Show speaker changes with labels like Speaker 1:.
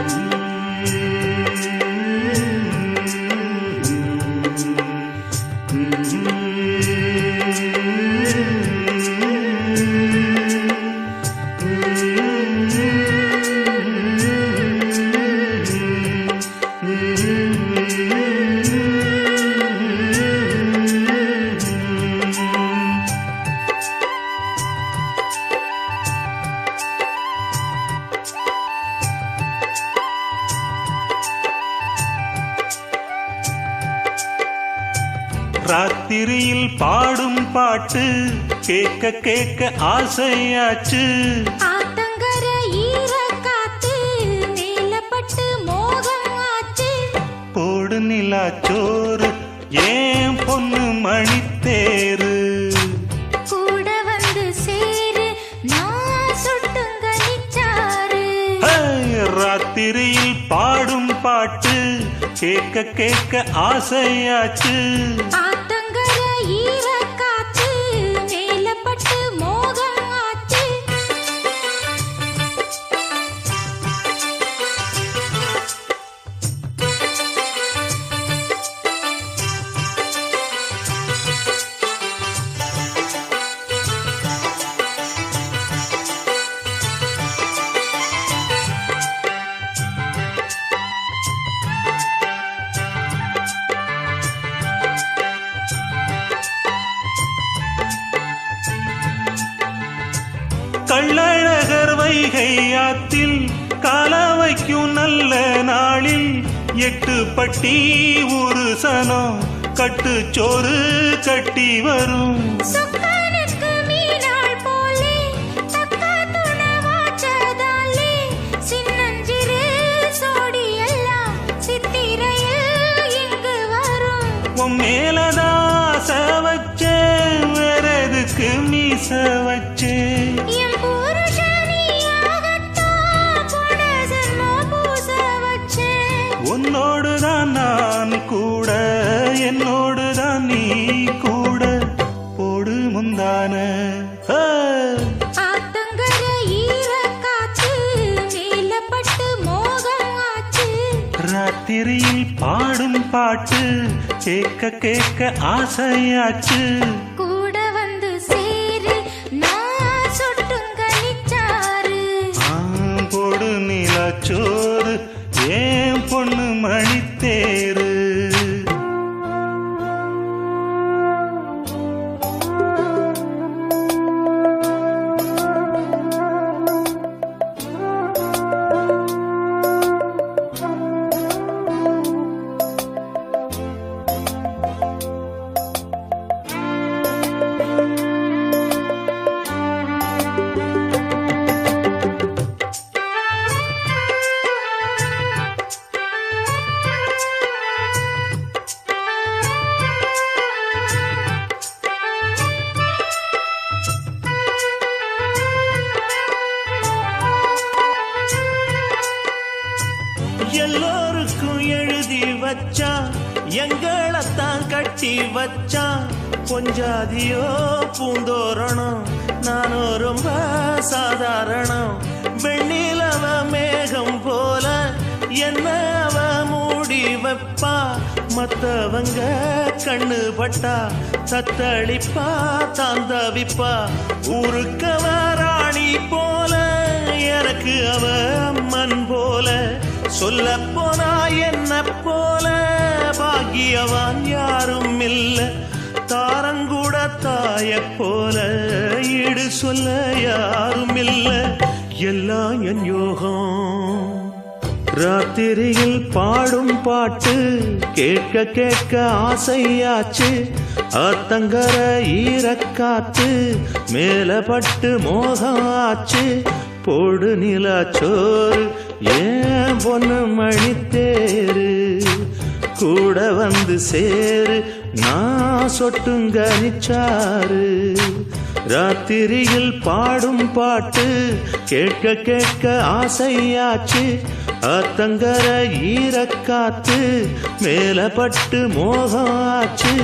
Speaker 1: Mm-hmm. mm-hmm. mm-hmm. ராத்திரியில் பாடும் பாட்டு கேட்க கேட்க ஆசையாச்சு. போடு நிலா சோறு ஏன் பொண்ணு மணித்தேரு
Speaker 2: கூட வந்து சேரு
Speaker 1: ராத்திரியில் பாடும் பாட்டு கேட்க கேட்க ஆசையாச்சு. கள்ளழகர் வைகை ஆத்தில் கால வைக்கும் நல்ல நாளில் எட்டு பட்டி ஒரு சனம் கட்டு சோறு கட்டி வரும்.
Speaker 2: சொக்கனுக்கு மீனாள் போலே தக்க துணவாச்சதாலே சின்னஞ்சிறு
Speaker 1: நான் கூட என்னோடுதான் நீ கூட போடு முந்தான. ராத்திரியில் பாடும் பாட்டு கேட்க கேட்க ஆசையாச்சு.
Speaker 3: எங்களைத்தான் கட்சி வச்சான். கொஞ்சாதியோ பூந்தோரணம். நானும் ரொம்ப சாதாரணம். வெண்ணிலவ மேகம் போல என்ன அவ மூடி வைப்பா? மத்தவங்க கண்ணு பட்டா தத்தளிப்பா தாந்தவிப்பா. ஊருக்கவ ராணி போல எனக்கு அவ அம்மன் போல. சொல்ல போனா என்ன போல? பெரியவான் யாரும் இல்ல தாரங்கூட தாய போல ஈடு சொல்ல யாரும் இல்ல எல்லாம் என் யோகம். ராத்திரியில் பாடும் பாட்டு கேட்க கேட்க ஆசையாச்சு. ஆத்தங்கர ஈரக்காத்து மேல பட்டு மோகம் ஆச்சு போடு நிலா சோறு ஏன் பொண்ணு மணித்தேரு கூட வந்து சேரு. நான் சொட்டுங்க நிச்சாரு. ராத்திரியில் பாடும் பாட்டு கேட்க கேட்க ஆசையாச்சு. ஆத்தங்கர ஈரக்காத்து மேலப்பட்டு பட்டு மோகம் ஆச்சு.